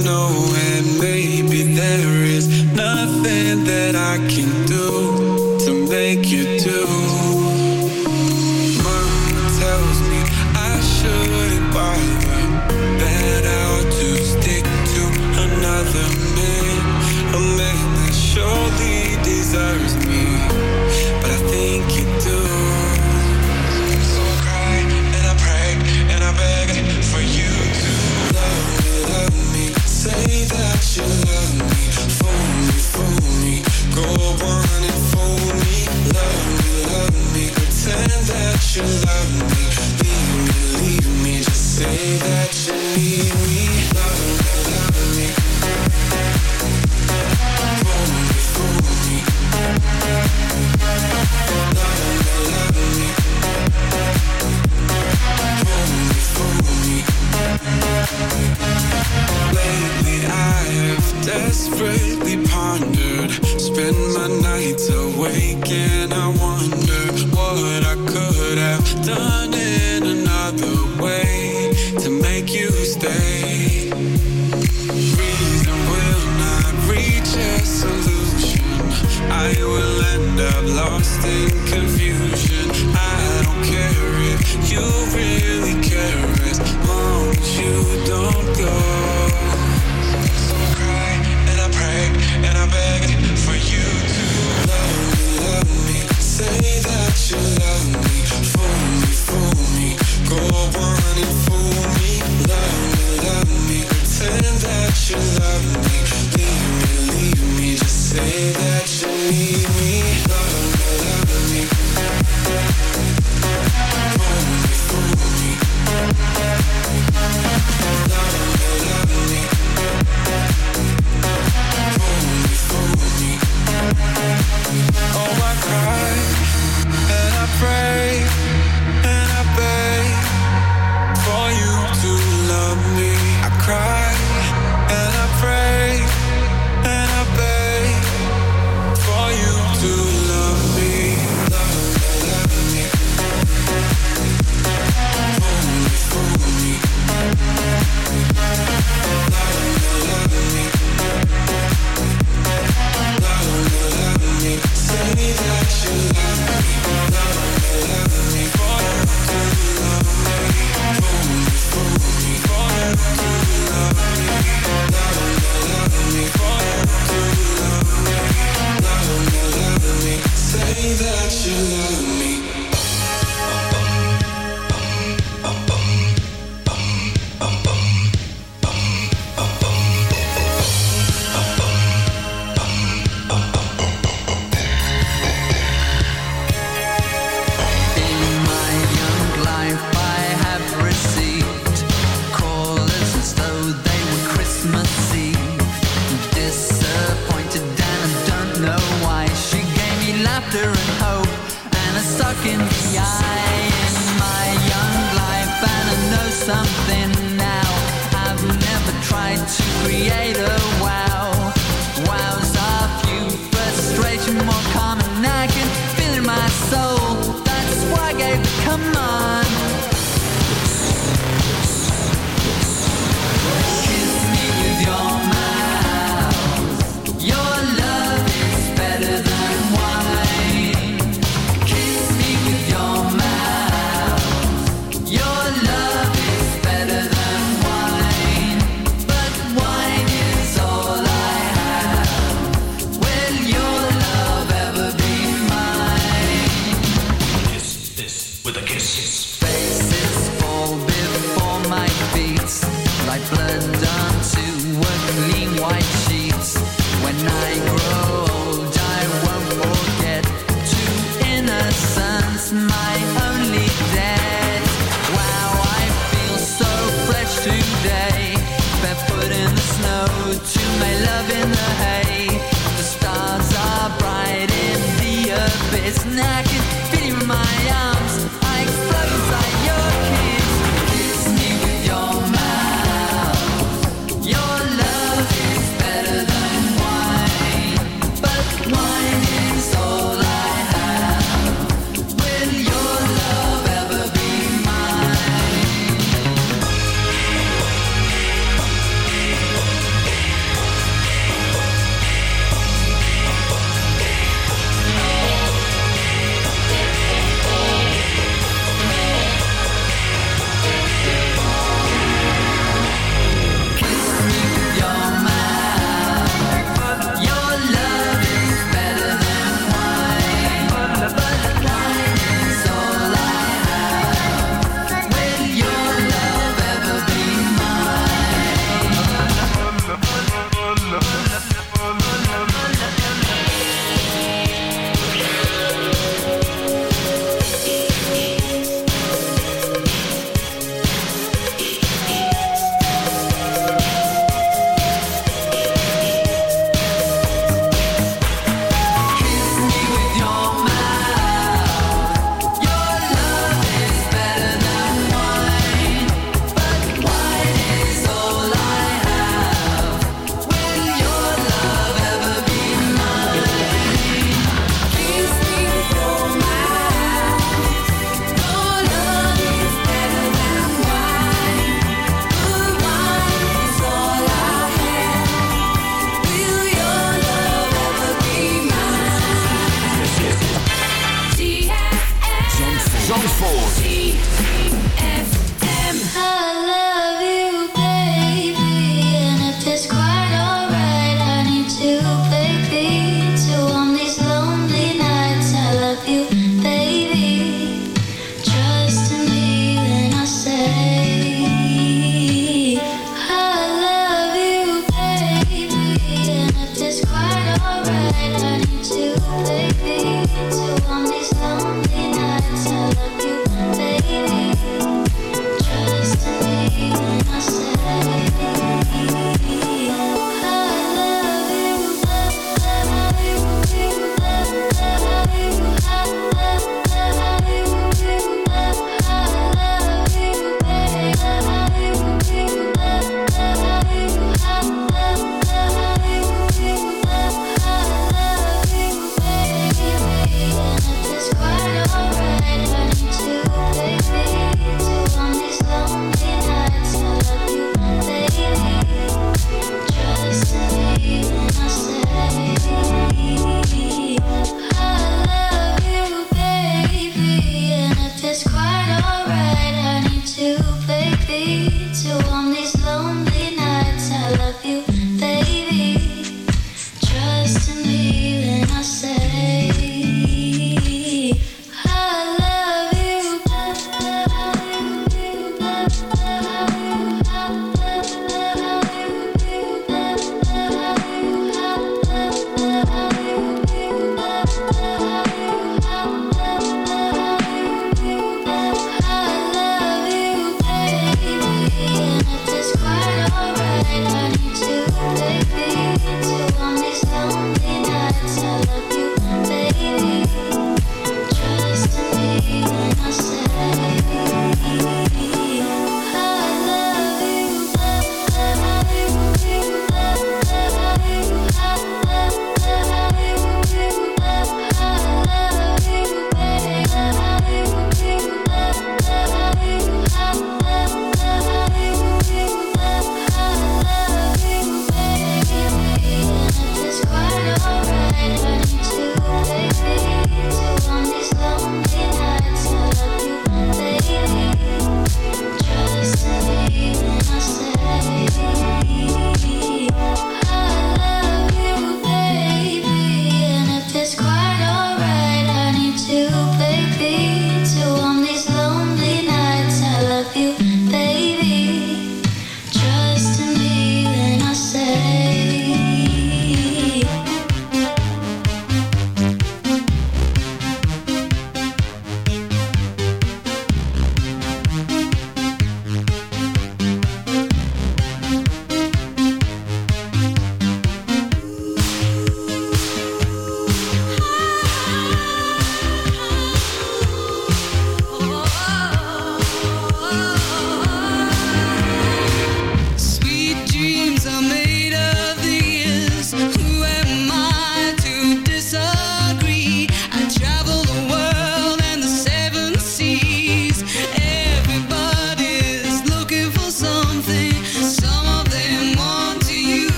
know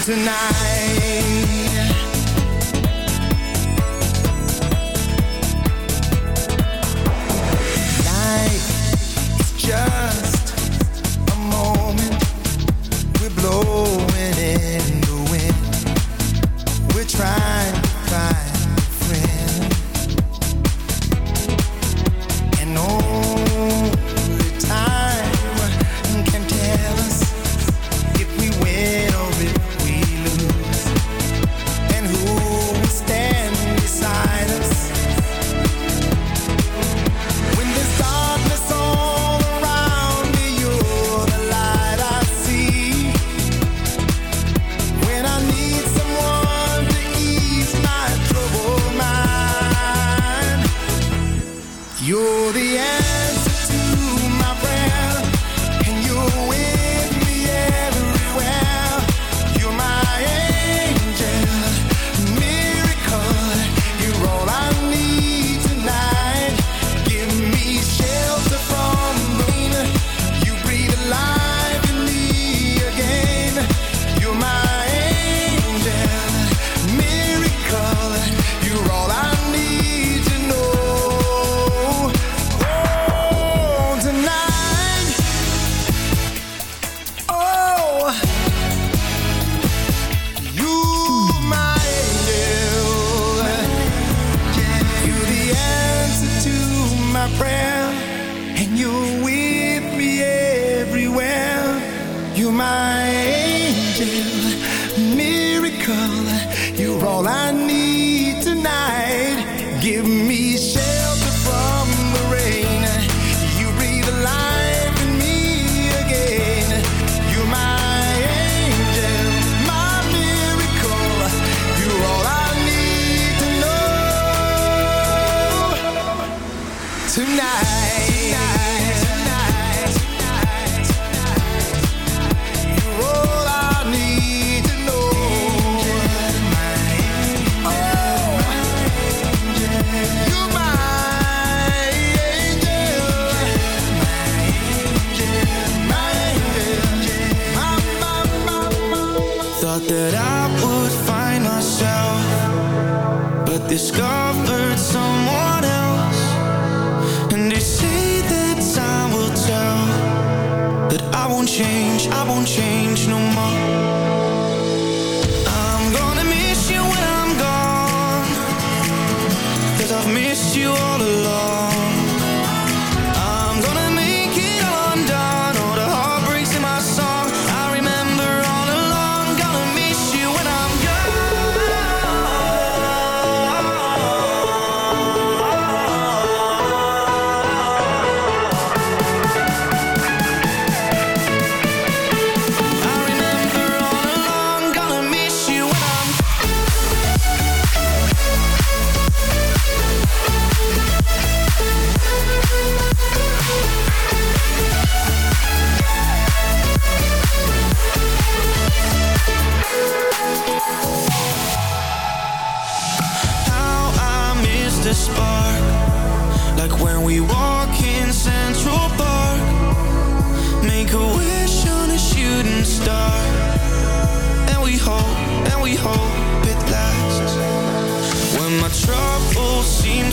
tonight. give me shelter. that I would find myself But discovered someone else. And they say that time will tell but I won't change.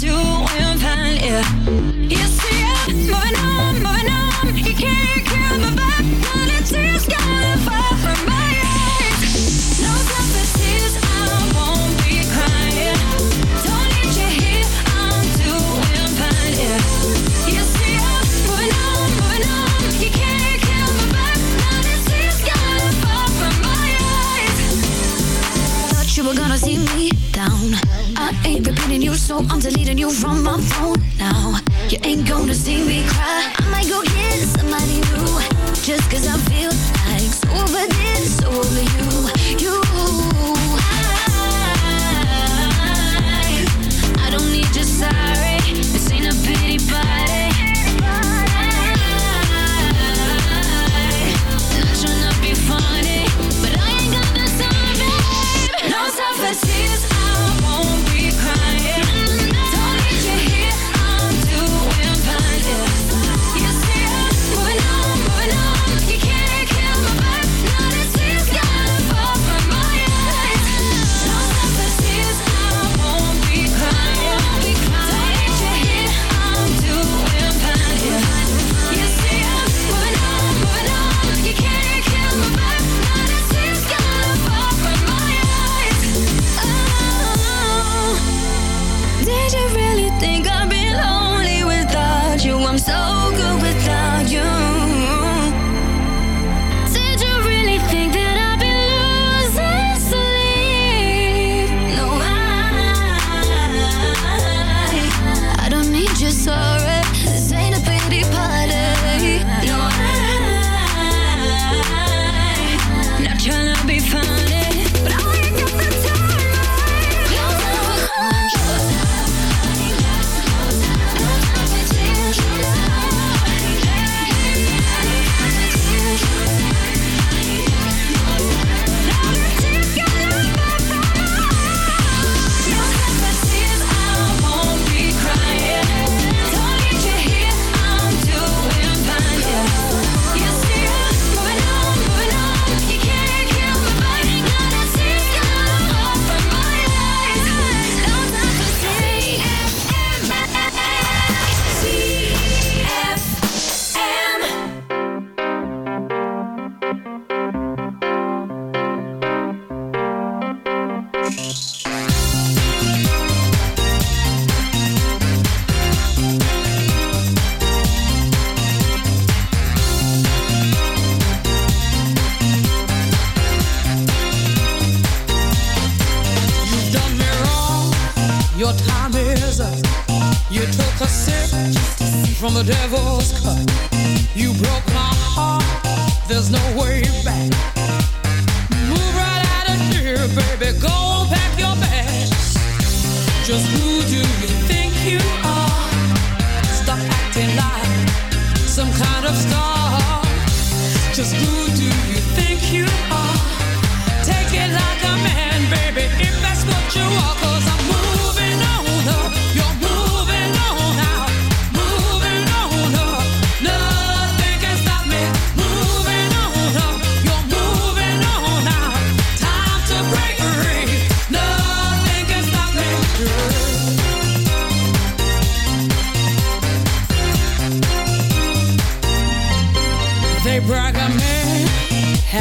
To fine, yeah you from my phone now. You ain't gonna see me cry. I might go get somebody new. Just cause I feel like so over this, so over you.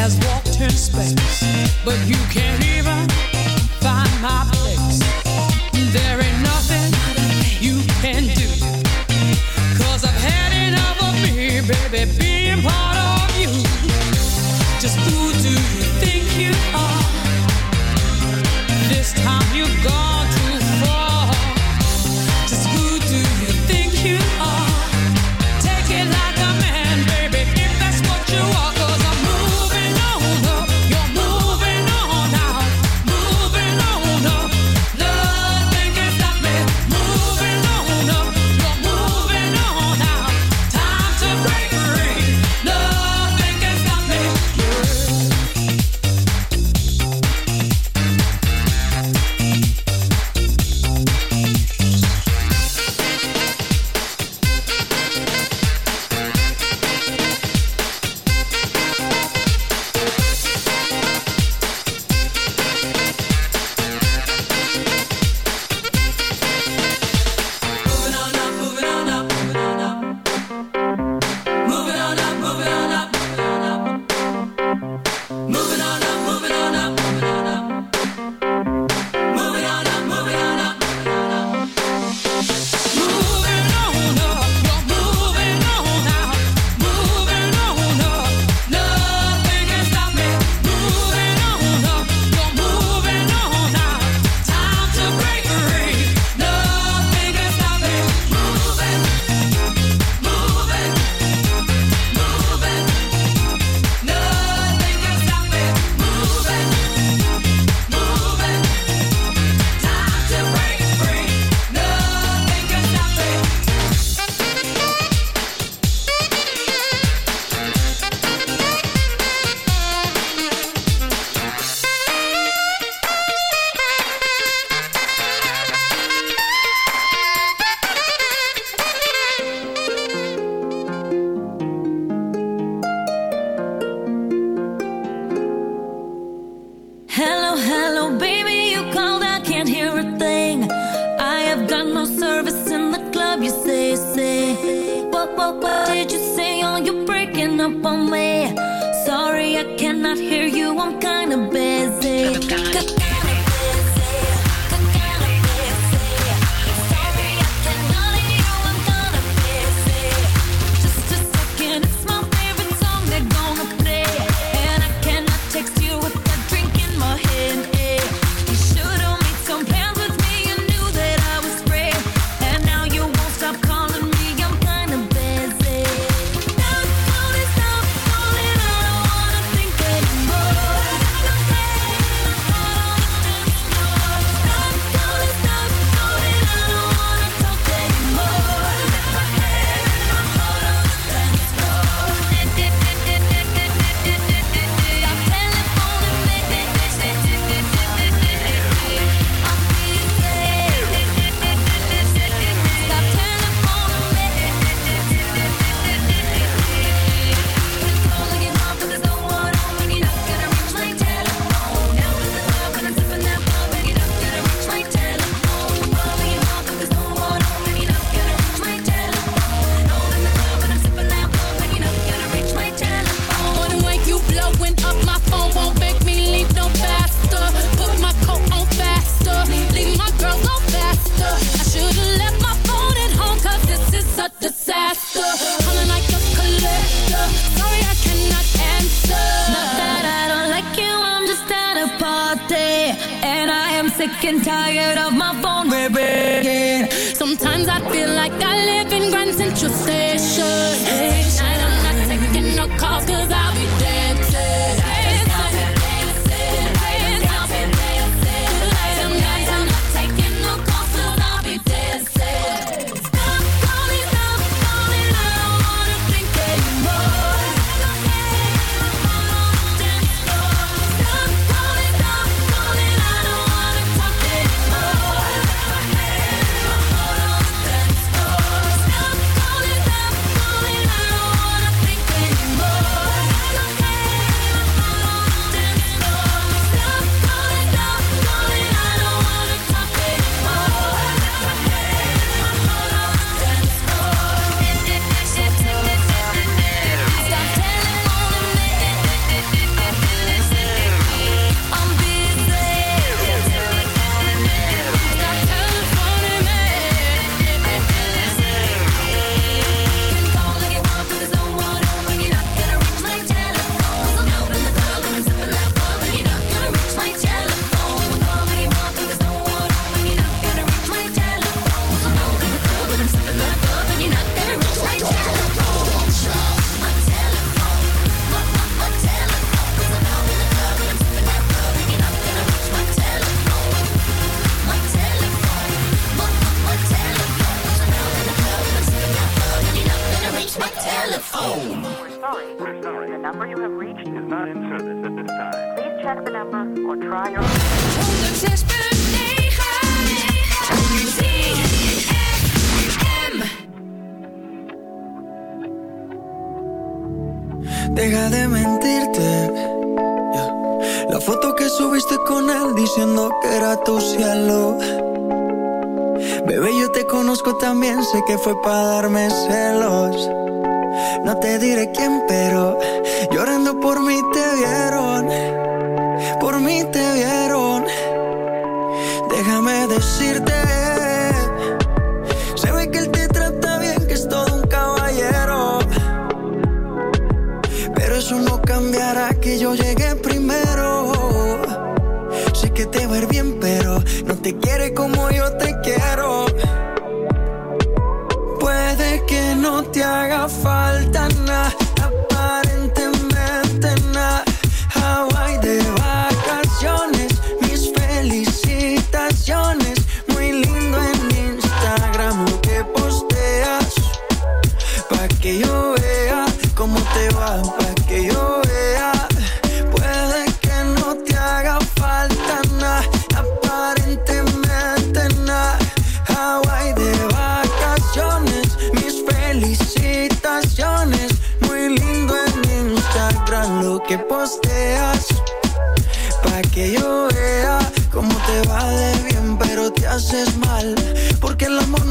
has walked in space, but you can't even find my place. fue para darme ese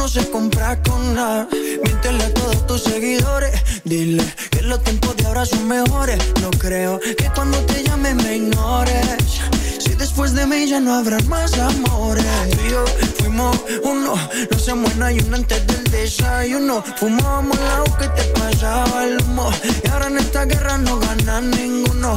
no se compra con nada. Míntele a todos tus seguidores. Dile que los tiempos de ahora son mejores. No creo que cuando te llame me ignores. Si después de mí ya no habrá más amores. Tú y fuimos uno. No se muera y uno antes del desayuno. Fumábamos el agua que te pasaba el humo. Y ahora en esta guerra no gana ninguno.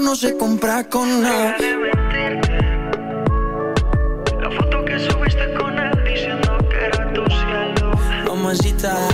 no se compra con nada. La foto que subiste con él diciendo que era tu cielo. Mamacita.